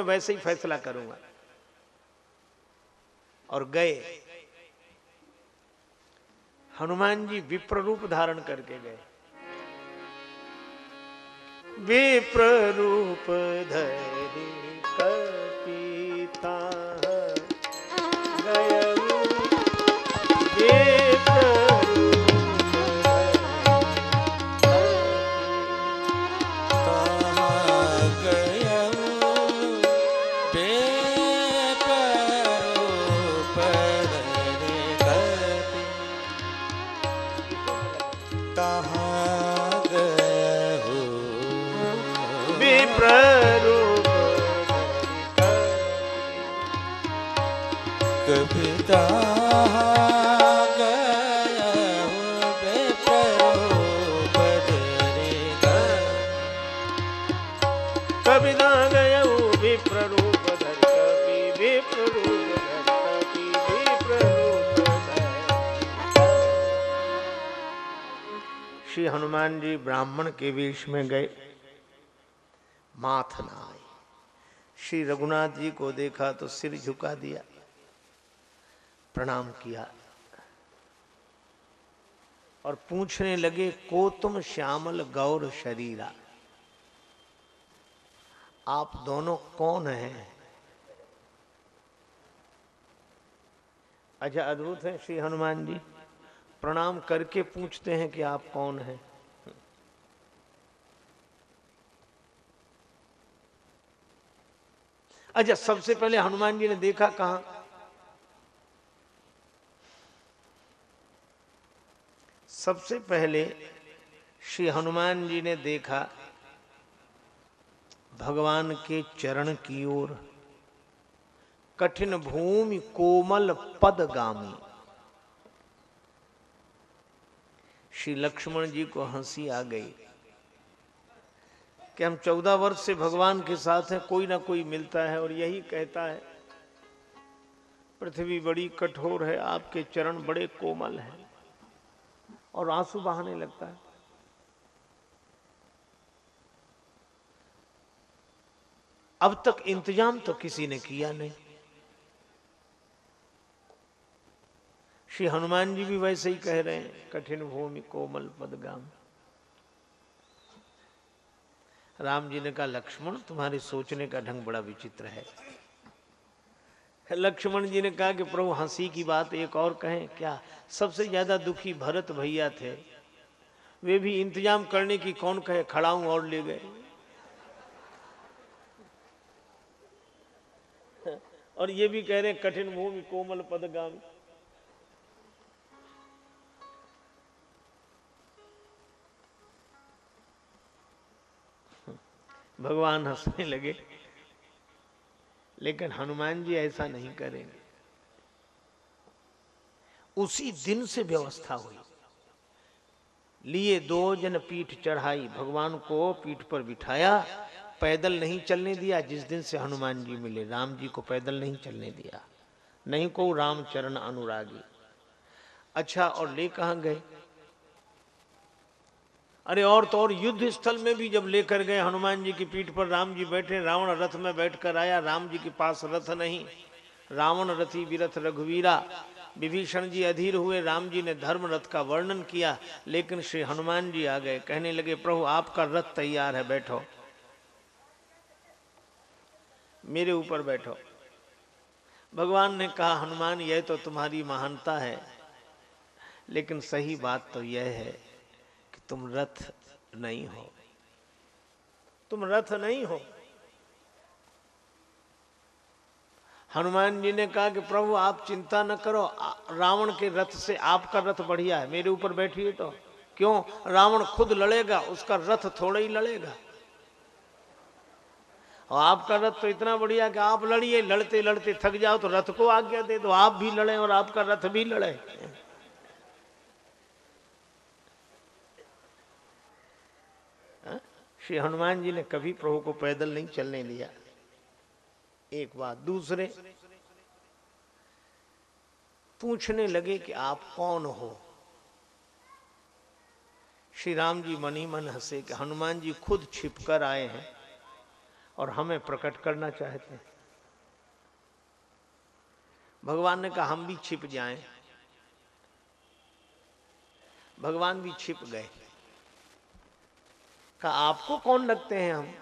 मैं वैसे ही फैसला करूँगा। और गए। हनुमान जी विप्र रूप धारण करके गए। विप्र रूप धरि। श्री हनुमान जी ब्राह्मण के वेश में गए। माथ न आई श्री रघुनाथ जी को देखा तो सिर झुका दिया। प्रणाम किया। और पूछने लगे, को तुम श्यामल गौर शरीरा? आप दोनों कौन हैं? अच्छा अद्भुत है श्री हनुमान जी। प्रणाम करके पूछते हैं कि आप कौन हैं? अच्छा सबसे पहले हनुमान जी ने देखा कहा? सबसे पहले श्री हनुमान जी ने देखा भगवान के चरण की ओर, कठिन भूमि कोमल पदगामी। श्री लक्ष्मण जी को हँसी आ गई कि हम चौदह वर्ष से भगवान के साथ हैं, कोई ना कोई मिलता है और यही कहता है, पृथ्वी बड़ी कठोर है, आपके चरण बड़े कोमल हैं। और आँसू बहाने लगता है। अब तक इंतज़ाम तो किसी ने किया नहीं। श्री हनुमान जी भी वैसे ही कह रहे हैं, कठिन भूमि कोमल पदगाम। राम जी ने कहा, लक्ष्मण, तुम्हारे सोचने का ढंग बड़ा विचित्र है। लक्ष्मण जी ने कहा कि, प्रभु, हँसी की बात एक और कहें, क्या सबसे ज़्यादा दुखी भरत भैया थे? वे भी इंतज़ाम करने की कौन कहे, खड़ाऊं और ले गए। और ये भी कह रहे हैं, कठिन भूमि कोमल पदगामी। भगवान हंसने लगे। लेकिन हनुमान जी ऐसा नहीं करेंगे। उसी दिन से व्यवस्था हुई। लिए दो जन पीठ चढ़ाई, भगवान को पीठ पर बिठाया, पैदल नहीं चलने दिया, जिस दिन से हनुमान जी मिले, राम जी को पैदल नहीं चलने दिया। नहीं को रामचरण अनुरागी। अच्छा और ले कहा गए? अरे और तो और युद्ध स्थल में भी जब लेकर गए हनुमान जी की पीठ पर, राम जी बैठे, रावण रथ में बैठकर आया, राम जी के पास रथ नहीं। रावण रथी विरथ रघुवीरा, विभीषण जी अधीर हुए, राम जी ने धर्म रथ का वर्णन किया, लेकिन श्री हनुमान जी आ गए, कहने लगे, प्रभु, आपका रथ तैयार है, बैठो। मेरे ऊपर बैठो। भगवान ने कहा, हनुमान, यह तो तुम्हारी महानता है, लेकिन सही बात तो यह है तुम रथ नहीं हो। तुम रथ नहीं हो। हनुमान जी ने कहा कि प्रभु, आप चिंता न करो रावण के रथ से आपका रथ बढ़िया है। मेरे ऊपर बैठिए तो। क्यों? रावण खुद लड़ेगा, उसका रथ थोड़ा ही लड़ेगा। और आपका रथ तो इतना बढ़िया कि आप लड़िए लड़ते लड़ते थक जाओ तो रथ को आज्ञा दे दो। आप भी लड़े और आपका रथ भी लड़े हाँ? श्री हनुमान जी ने कभी प्रभु को पैदल नहीं चलने दिया। एक बात, दूसरे, पूछने लगे कि आप कौन हो? श्री राम जी मनी मन हंसे कि हनुमान जी खुद छिपकर आए हैं और हमें प्रकट करना चाहते हैं। भगवान ने कहा, हम भी छिप जाएँ। भगवान भी छिप गए। कहा, आपको कौन लगते हैं हम?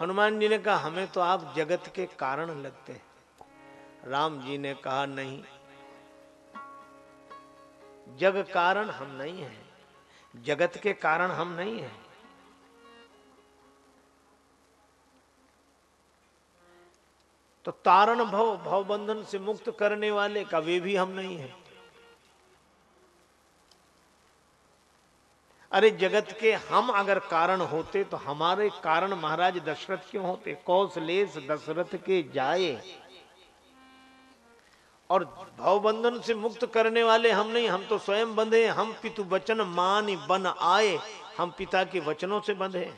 हनुमान जी ने कहा, हमें तो आप जगत के कारण लगते हैं। राम जी ने कहा, नहीं, जग कारण हम नहीं हैं। जगत के कारण हम नहीं हैं। तो तारण भव, भवबंधन से मुक्त करने वाले का वे भी हम नहीं हैं। अरे जगत के हम अगर कारण होते तो हमारे कारण महाराज दशरथ क्यों होते? कौशलेश दशरथ के जाए। और भवबंधन से मुक्त करने वाले हम नहीं, हम तो स्वयं बंधे हम पितु वचन मान बन आए। हम पिता के वचनों से बंधे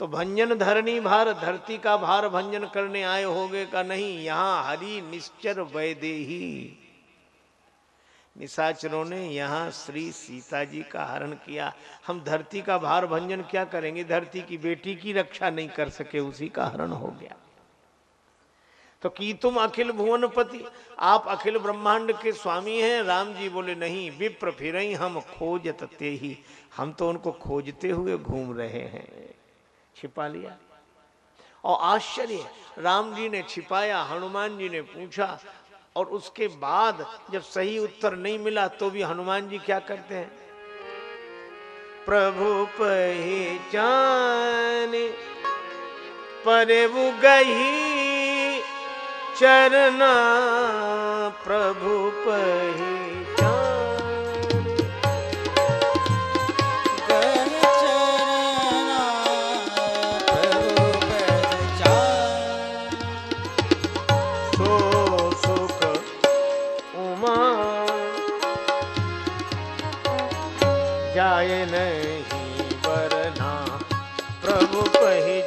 तो भंजन धरणी भार, धरती का भार भंजन करने आए होगे का नहीं? यहाँ हरि निश्चर वैदेही। निशाचरों ने यहाँ श्री सीता जी का हरण किया। हम धरती का भार भंजन क्या करेंगे? धरती की बेटी की रक्षा नहीं कर सके, उसी का हरण हो गया। तो की तुम अखिल भुवनपति? आप अखिल ब्रह्मांड के स्वामी हैं। राम जी बोले, नहीं, विप्र फिर हम खोजते ही। हम तो उनको खोजते हुए घूम रहे हैं। छिपा लिया। और आश्चर्य, राम जी ने छिपाया, हनुमान जी ने पूछा और उसके बाद जब सही उत्तर नहीं मिला तो भी हनुमान जी क्या करते हैं? प्रभु पहचान परे गही चरना। प्रभु पहचान जाए नहीं वरना प्रभु पही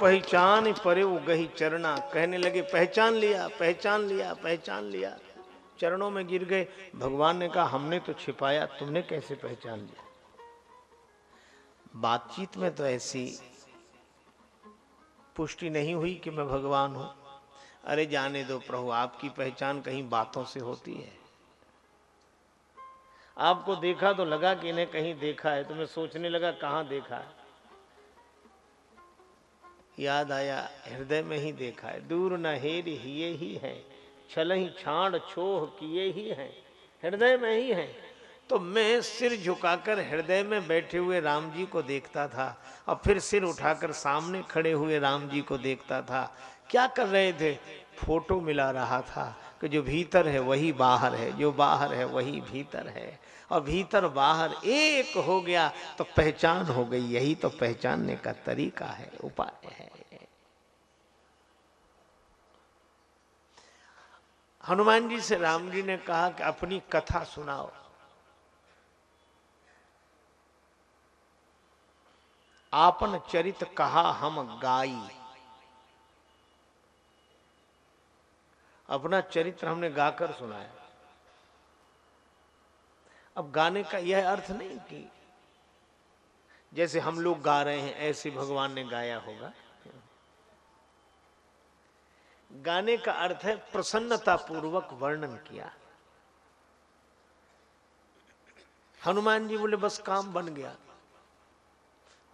पहचान परे वो गही चरना। कहने लगे, पहचान लिया पहचान लिया पहचान लिया। चरणों में गिर गए। भगवान ने कहा, हमने तो छिपाया, तुमने कैसे पहचान लिया? बातचीत में तो ऐसी पुष्टि नहीं हुई कि मैं भगवान हूँ। अरे, जाने दो प्रभु, आपकी पहचान कहीं बातों से होती है। आपको देखा तो लगा कि इन्हें कहीं देखा है तो मैं सोचने लगा, कहाँ देखा है? याद आया, हृदय में ही देखा है। दूर न हेर, हिये ही है। छल ही छाण छोह किए ही हैं। हृदय में ही है। तो मैं सिर झुकाकर हृदय में बैठे हुए राम जी को देखता था, और फिर सिर उठाकर सामने खड़े हुए राम जी को देखता था। क्या कर रहे थे? फ़ोटो मिला रहा था कि जो भीतर है वही बाहर है, जो बाहर है वही भीतर है। और भीतर बाहर एक हो गया तो पहचान हो गई। यही तो पहचानने का तरीका है, उपाय है। हनुमान जी से राम जी ने कहा कि अपनी कथा सुनाओ। आपन चरित कहा हम गाई। अपना चरित्र हमने गाकर सुनाया। अब गाने का यह अर्थ नहीं कि जैसे हम लोग गा रहे हैं, ऐसे भगवान ने गाया होगा। गाने का अर्थ है प्रसन्नता पूर्वक वर्णन किया। हनुमान जी बोले, बस काम बन गया।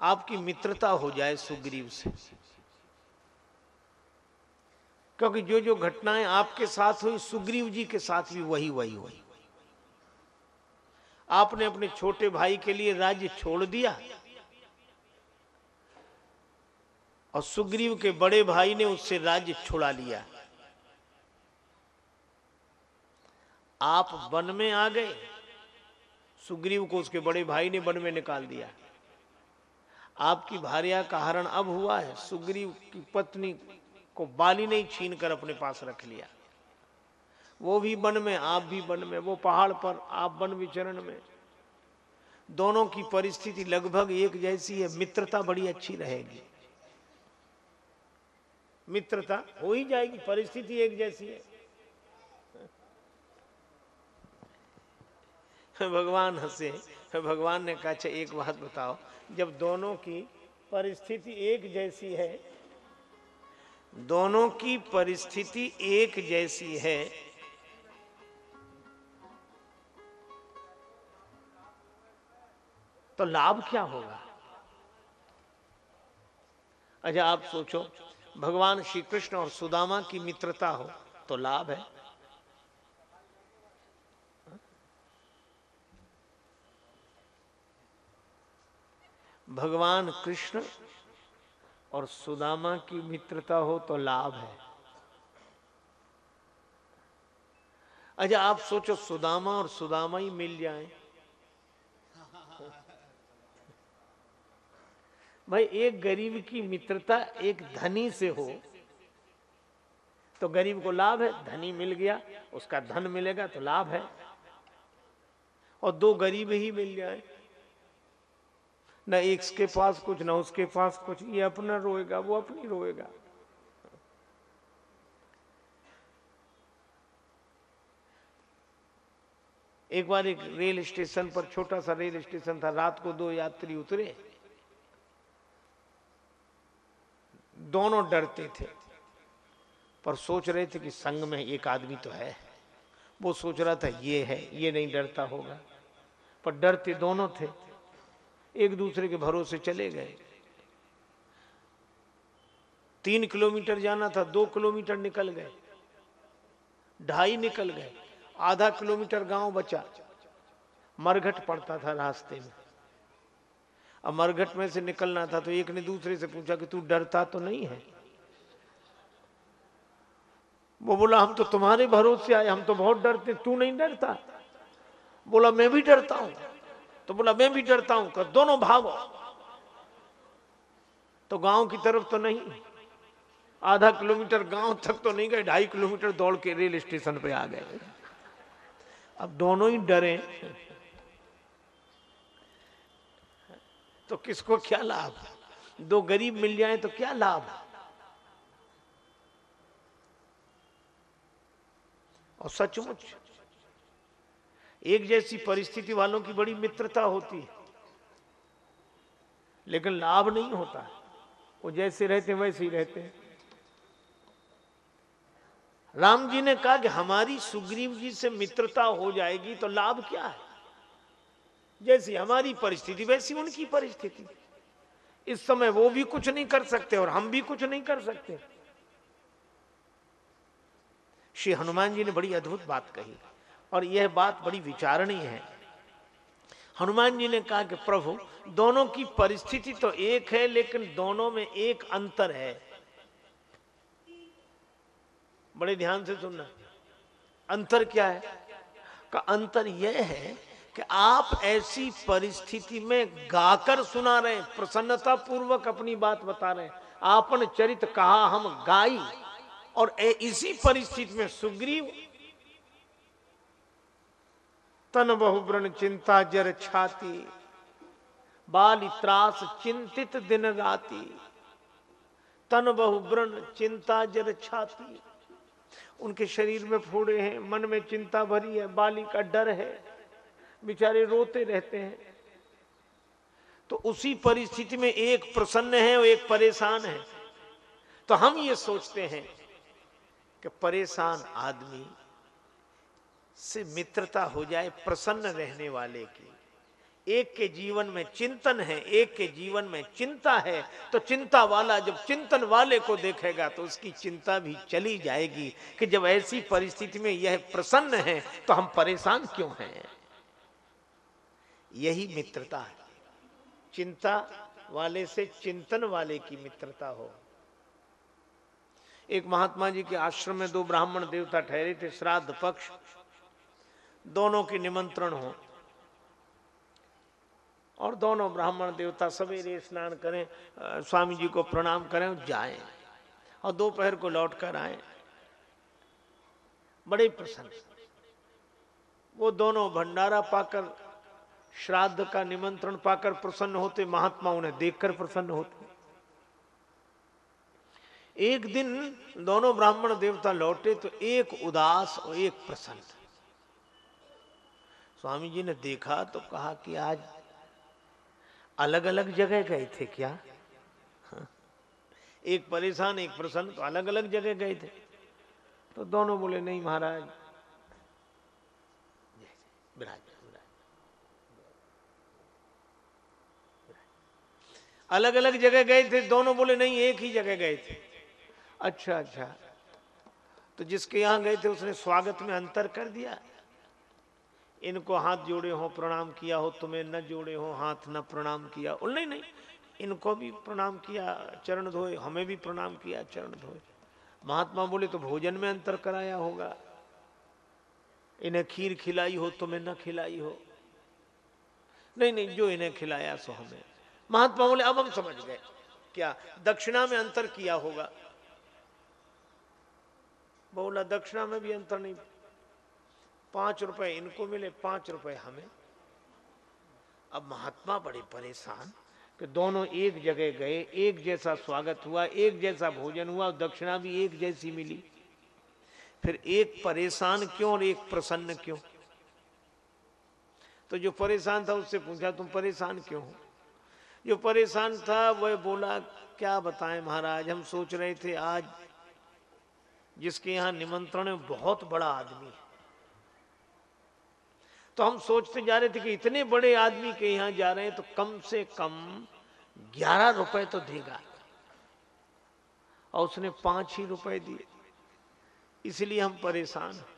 आपकी मित्रता हो जाए सुग्रीव से। क्योंकि जो जो घटनाएँ आपके साथ हुई, सुग्रीव जी के साथ भी वही वही हुई। आपने अपने छोटे भाई के लिए राज्य छोड़ दिया। और सुग्रीव के बड़े भाई ने उससे राज्य छुड़ा लिया। आप वन में आ गए। सुग्रीव को उसके बड़े भाई ने वन में निकाल दिया। आपकी भार्या का हरण अब हुआ है। सुग्रीव की पत्नी को बाली ने छीन कर अपने पास रख लिया। वो भी वन में, आप भी वन में, वो पहाड़ पर, आप वन विचरण में। दोनों की परिस्थिति लगभग एक जैसी है, मित्रता बड़ी अच्छी रहेगी। मित्रता हो ही जाएगी, परिस्थिति एक जैसी है। भगवान हंसे, भगवान ने कहा अच्छा एक बात बताओ, जब दोनों की परिस्थिति एक जैसी है, दोनों की परिस्थिति एक जैसी है तो लाभ क्या होगा? अच्छा आप सोचो, भगवान श्री कृष्ण और सुदामा की मित्रता हो तो लाभ है। भगवान कृष्ण और सुदामा की मित्रता हो तो लाभ है। अच्छा आप सोचो, सुदामा और सुदामा ही मिल जाए। भाई, एक गरीब की मित्रता एक धनी से हो तो गरीब को लाभ है, धनी मिल गया, उसका धन मिलेगा तो लाभ है। और दो गरीब ही मिल जाए, न एक के पास कुछ, न उसके पास कुछ, ये अपना रोएगा, वो अपनी रोएगा। एक बार एक रेल स्टेशन पर छोटा सा रेल स्टेशन था, रात को दो यात्री उतरे दोनों डरते थे, पर सोच रहे थे कि संग में एक आदमी तो है। वो सोच रहा था, ये है, ये नहीं डरता होगा। पर डरते दोनों थे, एक दूसरे के भरोसे चले गए। तीन किलोमीटर जाना था, दो किलोमीटर निकल गए, ढाई निकल गए, आधा किलोमीटर गाँव बचा, मरघट पड़ता था रास्ते में। अब मरघट में से निकलना था तो एक ने दूसरे से पूछा कि तू डरता तो नहीं है? वो बोला, हम तो तुम्हारे भरोसे आए, हम तो बहुत डरते तू नहीं डरता? बोला, मैं भी डरता हूँ। तो बोला, मैं भी डरता हूँ, कर, दोनों भागो। तो गाँव की तरफ़ तो नहीं, आधा किलोमीटर गाँव तक तो नहीं गए, ढाई किलोमीटर दौड़ के रेल स्टेशन पे आ गए। अब दोनों ही डरे। तो किसको क्या लाभ? दो गरीब मिल जाए तो क्या लाभ? और सचमुच, एक जैसी परिस्थिति वालों की बड़ी मित्रता होती है। लेकिन लाभ नहीं होता। वो जैसे रहते वैसे ही रहते हैं। राम जी ने कहा कि हमारी सुग्रीव जी से मित्रता हो जाएगी तो लाभ क्या है? जैसी हमारी परिस्थिति, वैसी उनकी परिस्थिति। इस समय वो भी कुछ नहीं कर सकते और हम भी कुछ नहीं कर सकते। श्री हनुमान जी ने बड़ी अद्भुत बात कही और यह बात बड़ी विचारणीय है। हनुमान जी ने कहा कि प्रभु, दोनों की परिस्थिति तो एक है, लेकिन दोनों में एक अंतर है। बड़े ध्यान से सुनना। अंतर क्या है? का अंतर यह है कि आप ऐसी परिस्थिति में गाकर सुना रहे प्रसन्नता पूर्वक अपनी बात बता रहे आपन चरित कहा हम गाई, और इसी परिस्थिति में सुग्रीव, तन बहुब्रण चिंता जर छाती, बाली त्रास चिंतित दिन राती, तन बहुव्रण चिंता जर छाती। उनके शरीर में फोड़े हैं, मन में चिंता भरी है, बाली का डर है। बेचारे रोते रहते हैं। तो उसी परिस्थिति में एक प्रसन्न है और एक परेशान है। तो हम ये सोचते हैं कि परेशान आदमी से मित्रता हो जाए प्रसन्न रहने वाले की। एक के जीवन में चिंतन है, एक के जीवन में चिंता है तो चिंता वाला जब चिंतन वाले को देखेगा तो उसकी चिंता भी चली जाएगी कि जब ऐसी परिस्थिति में यह प्रसन्न है तो हम परेशान क्यों हैं? यही मित्रता है। चिंता वाले से चिंतन वाले की मित्रता हो। एक महात्मा जी के आश्रम में दो ब्राह्मण देवता ठहरे थे, श्राद्ध पक्ष। दोनों के निमंत्रण हो। और दोनों ब्राह्मण देवता सवेरे स्नान करें स्वामी जी को प्रणाम करें जाएँ। और दोपहर को लौट कर आए। बड़े प्रसन्न। वो दोनों भंडारा पाकर श्राद्ध का निमंत्रण पाकर प्रसन्न होते महात्मा उन्हें देखकर प्रसन्न होते। एक दिन दोनों ब्राह्मण देवता लौटे तो एक उदास और एक प्रसन्न। स्वामी जी ने देखा तो कहा कि आज अलग अलग जगह गए थे क्या। एक परेशान, एक प्रसन्न तो अलग अलग जगह गए थे। तो दोनों बोले, नहीं महाराज अलग अलग जगह गए थे, दोनों बोले, नहीं, एक ही जगह गए थे। अच्छा अच्छा। तो जिसके यहाँ गए थे, उसने स्वागत में अंतर कर दिया। इनको हाथ जोड़े हो, प्रणाम किया हो, तुम्हें न जोड़े हो, हाथ न प्रणाम किया नहीं नहीं, इनको भी प्रणाम किया, चरण धोए, हमें भी प्रणाम किया, चरण धोए। महात्मा बोले तो भोजन में अंतर कराया होगा। इन्हें खीर खिलाई हो, तुम्हें न खिलाई हो। नहीं नहीं, जो इन्हें खिलाया सो हमें। महात्मा बोले, अब हम समझ गए। क्या? दक्षिणा में अंतर किया होगा। बोला, दक्षिणा में भी अंतर नहीं। पाँच रुपए, इनको मिले पाँच रुपए हमें। अब महात्मा बड़े परेशान कि दोनों एक जगह गए, एक जैसा स्वागत हुआ, एक जैसा भोजन हुआ दक्षिणा भी एक जैसी मिली। फिर एक परेशान क्यों और एक प्रसन्न क्यों? तो जो परेशान था उससे पूछा, तुम परेशान क्यों हो? जो परेशान था, वह बोला, क्या बताएँ महाराज, हम सोच रहे थे आज जिसके यहाँ निमंत्रण है बहुत बड़ा आदमी है। तो हम सोचते जा रहे थे कि इतने बड़े आदमी के यहाँ जा रहे हैं तो कम से कम ग्यारह रुपए तो देगा। और उसने पाँच ही रुपए दिए। इसलिए हम परेशान हैं।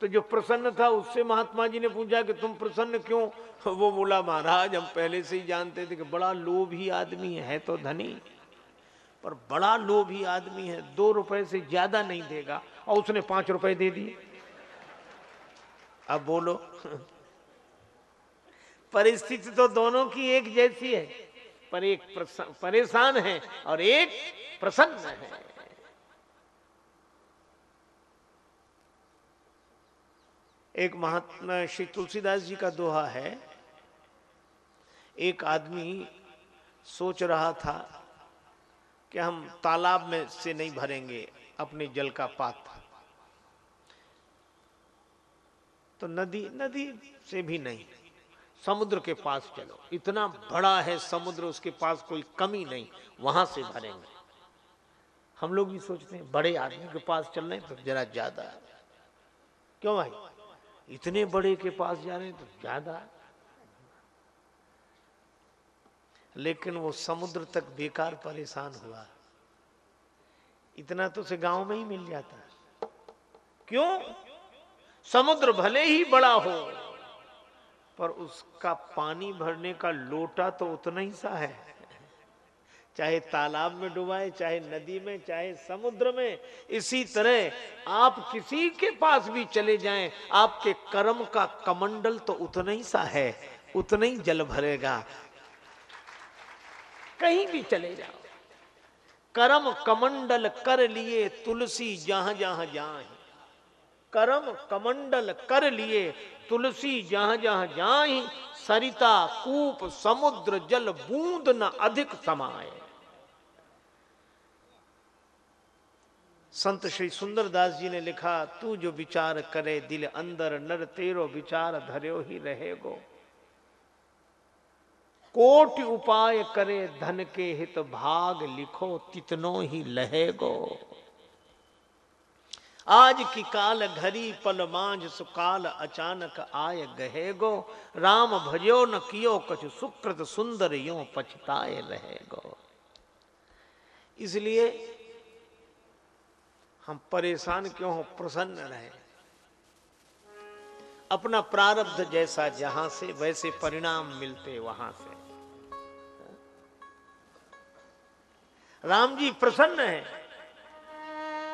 तो जो प्रसन्न था, उससे महात्मा जी ने पूछा कि तुम प्रसन्न क्यों? वो बोला, महाराज, हम पहले से ही जानते थे कि बड़ा लोभी आदमी है तो धनी, पर बड़ा लोभी आदमी है, दो रुपए से ज़्यादा नहीं देगा। और उसने पाँच रुपए दे दिए। अब बोलो, परिस्थिति तो दोनों की एक जैसी है, पर एक परेशान है और एक प्रसन्न है। एक महात्मा श्री तुलसीदास जी का दोहा है। एक आदमी सोच रहा था कि हम तालाब में से नहीं भरेंगे, अपने जल का पात्र तो नदी नदी से भी नहीं, समुद्र के पास चलो। इतना बड़ा है समुद्र, उसके पास कोई कमी नहीं, वहाँ से भरेंगे। हम लोग भी सोचते हैं, बड़े आदमी के पास चल रहे तो जरा ज़्यादा। क्यों भाई? इतने बड़े के पास जा रहे तो ज़्यादा लेकिन वो समुद्र तक बेकार परेशान हुआ। इतना तो उसे गाँव में ही मिल जाता। क्यों? समुद्र भले ही बड़ा हो, पर उसका पानी भरने का लोटा तो उतना ही सा है। चाहे तालाब में डुबाए, चाहे नदी में, चाहे समुद्र में, इसी तरह आप किसी के पास भी चले जाएँ, आपके कर्म का कमंडल तो उतना ही सा है, उतना ही जल भरेगा। कहीं भी चले जाओ। कर्म कमंडल कर लिए तुलसी जहाँ जहाँ जहाँ कर्म कमंडल कर लिए तुलसी जहाँ जहाँ जाए। सरिता, कूप, समुद्र, जल बूंद न अधिक समाये। संत श्री सुंदरदास जी ने लिखा, तू जो विचार करे दिल अंदर, नर तेरो विचार धर्यो ही रहेगो। कोट उपाय करे धन के हित भाग, लिखो तितनो ही लहेगो। आज की काल घरी पल मांझ, सुकाल अचानक आय गहेगो। राम भजो न कियो कछ, सुकृत सुंदर यो पछताए रहे गो इसलिए हम परेशान क्यों हो? प्रसन्न रहे। अपना प्रारब्ध जैसा जहाँ से, वैसे परिणाम मिलते वहाँ से। राम जी प्रसन्न है।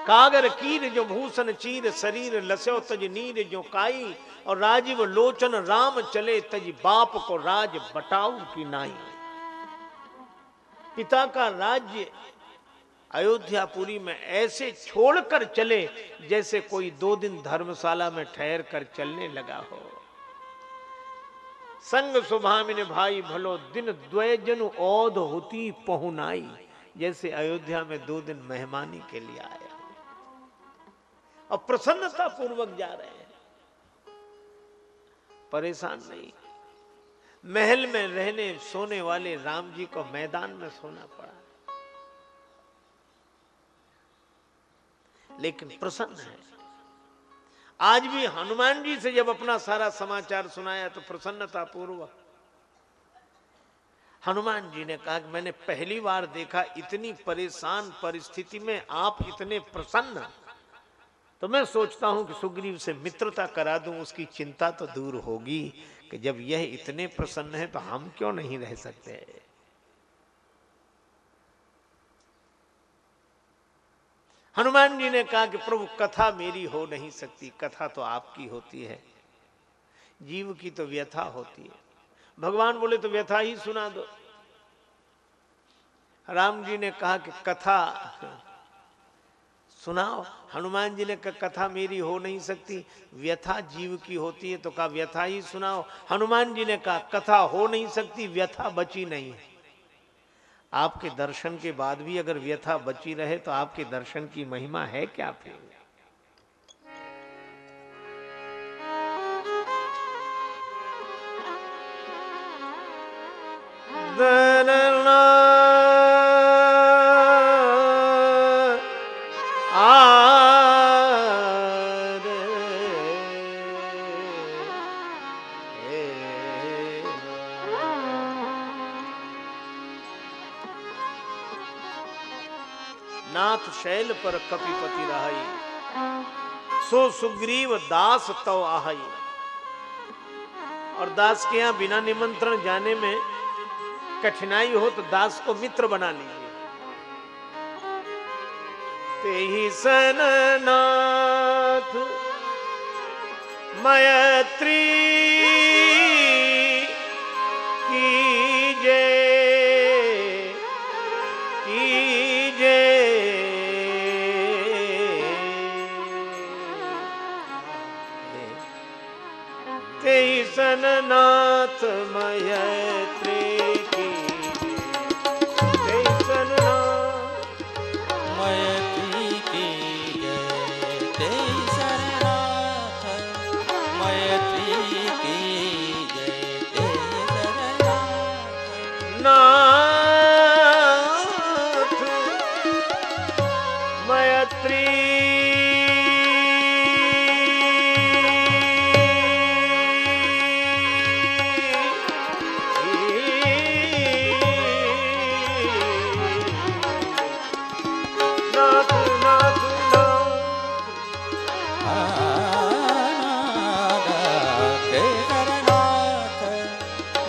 कागर कीर जो भूषण चीर, शरीर लस्यो तज नीर जो काई, और राजीव लोचन राम चले तज बाप को राज बटाऊ की नाई। पिता का राज्य अयोध्यापुरी में ऐसे छोड़कर चले जैसे कोई दो दिन धर्मशाला में ठहर कर चलने लगा हो। संग सुभामिन भाई भलो दिन द्वैजन औध होती पहुनाई, जैसे अयोध्या में दो दिन मेहमानी के लिए आया और प्रसन्नता पूर्वक जा रहे हैं। परेशान नहीं। महल में रहने सोने वाले राम जी को मैदान में सोना पड़ा। लेकिन प्रसन्न है। आज भी हनुमान जी से जब अपना सारा समाचार सुनाया तो प्रसन्नता पूर्वक। हनुमान जी ने कहा कि मैंने पहली बार देखा इतनी परेशान परिस्थिति में आप इतने प्रसन्न। तो मैं सोचता हूँ कि सुग्रीव से मित्रता करा दूँ, उसकी चिंता तो दूर होगी कि जब यह इतने प्रसन्न है तो हम क्यों नहीं रह सकते? हनुमान जी ने कहा कि प्रभु, कथा मेरी हो नहीं सकती, कथा तो आपकी होती है। जीव की तो व्यथा होती है। भगवान बोले तो व्यथा ही सुना दो। राम जी ने कहा कि कथा, सुनाओ। हनुमान जी ने कहा, कथा मेरी हो नहीं सकती, व्यथा जीव की होती है। तो कहा, व्यथा ही सुनाओ। हनुमान जी ने कहा, कथा हो नहीं सकती, व्यथा बची नहीं है। आपके दर्शन के बाद भी अगर व्यथा बची रहे तो आपके दर्शन की महिमा है क्या फिर? नाथ पर कपिपति रहाई सो सुग्रीव दास तव आहाई और दास के यहाँ बिना निमंत्रण जाने में कठिनाई हो तो दास को मित्र बना लीजिए। ते ही सननाथ मैत्री नाथ मयत्री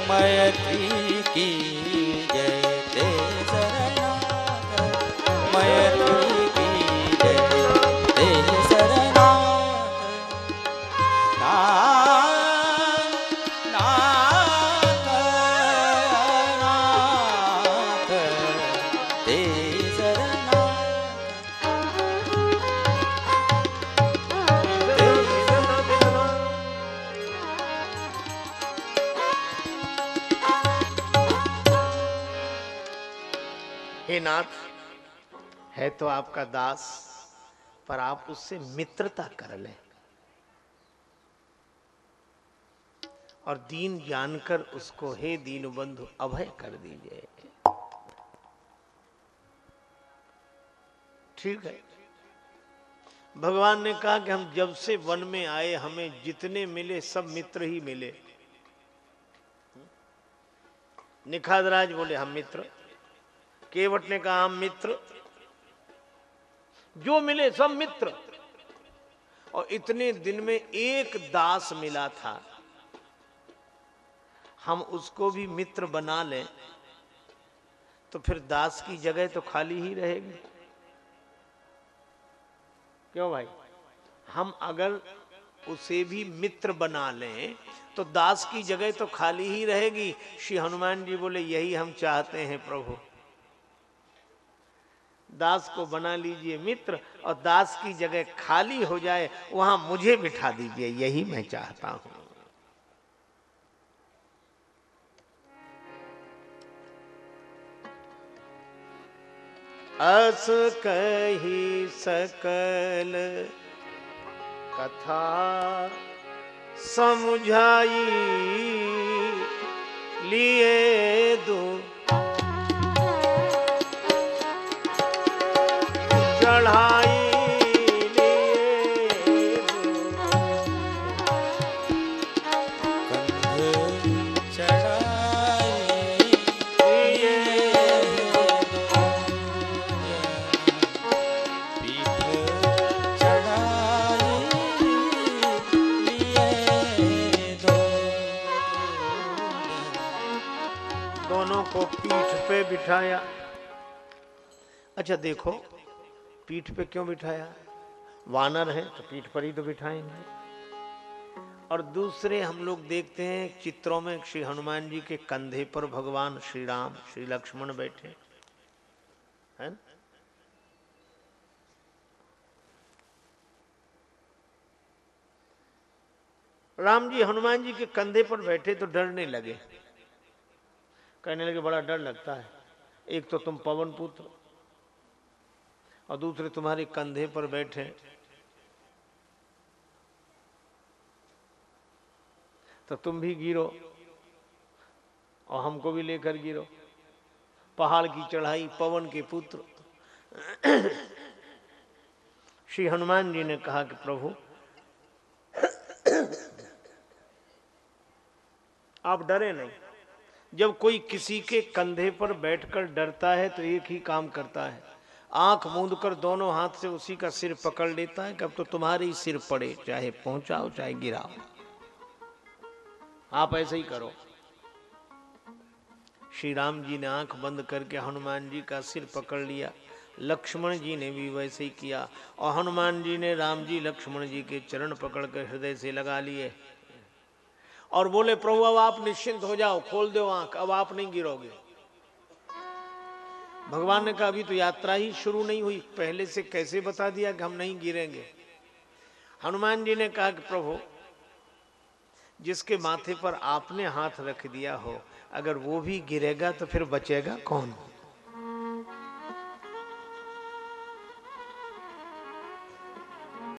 मयत्री की। तो आपका दास, पर आप उससे मित्रता कर ले। और दीन जानकर उसको, हे दीन बंधु अभय कर दीजिए। ठीक है। भगवान ने कहा कि हम जब से वन में आए, हमें जितने मिले, सब मित्र ही मिले। निखादराज बोले, हम मित्र। केवट ने कहा, हम मित्र। जो मिले सब मित्र। और इतने दिन में एक दास मिला था। हम उसको भी मित्र बना लें तो फिर दास की जगह तो खाली ही रहेगी। क्यों भाई? हम अगर उसे भी मित्र बना लें तो दास की जगह तो खाली ही रहेगी। श्री हनुमान जी बोले, यही हम चाहते हैं प्रभु। दास को बना लीजिए मित्र और दास की जगह खाली हो जाए, वहाँ मुझे बिठा दीजिए, यही मैं चाहता हूँ। अस कही सकल कथा समझाई, लिए दो पे बिठाया। अच्छा देखो, पीठ पे क्यों बिठाया? वानर है तो पीठ पर ही तो बिठाएँगे। और दूसरे हम लोग देखते हैं, चित्रों में श्री हनुमान जी के कंधे पर भगवान श्री राम, श्री लक्ष्मण बैठे। है? राम जी हनुमान जी के कंधे पर बैठे तो डरने लगे। कहने लगे, बड़ा डर लगता है। एक तो तुम पवन पुत्र और दूसरे तुम्हारे कंधे पर बैठे। तो तुम भी गिरो और हमको भी लेकर गिरो। पहाड़ की चढ़ाई, पवन के पुत्र। श्री हनुमान जी ने कहा कि, प्रभु, आप डरे नहीं। जब कोई किसी के कंधे पर बैठकर डरता है तो एक ही काम करता है। आँख मूंद कर दोनों हाथ से उसी का सिर पकड़ लेता है कि अब तो तुम्हारे ही सिर पड़े, चाहे पहुंचाओ, चाहे गिराओ। आप ऐसे ही करो। श्री राम जी ने आँख बंद करके हनुमान जी का सिर पकड़ लिया। लक्ष्मण जी ने भी वैसे ही किया। और हनुमान जी ने राम जी लक्ष्मण जी के चरण पकड़कर हृदय से लगा लिए। और बोले, प्रभु, अब आप निश्चिंत हो जाओ, खोल दो आँख, अब आप नहीं गिरोगे। भगवान ने कहा, अभी तो यात्रा ही शुरू नहीं हुई, पहले से कैसे बता दिया कि हम नहीं गिरेंगे? हनुमान जी ने कहा कि, प्रभु, जिसके माथे पर आपने हाथ रख दिया हो, अगर वो भी गिरेगा तो फिर बचेगा कौन?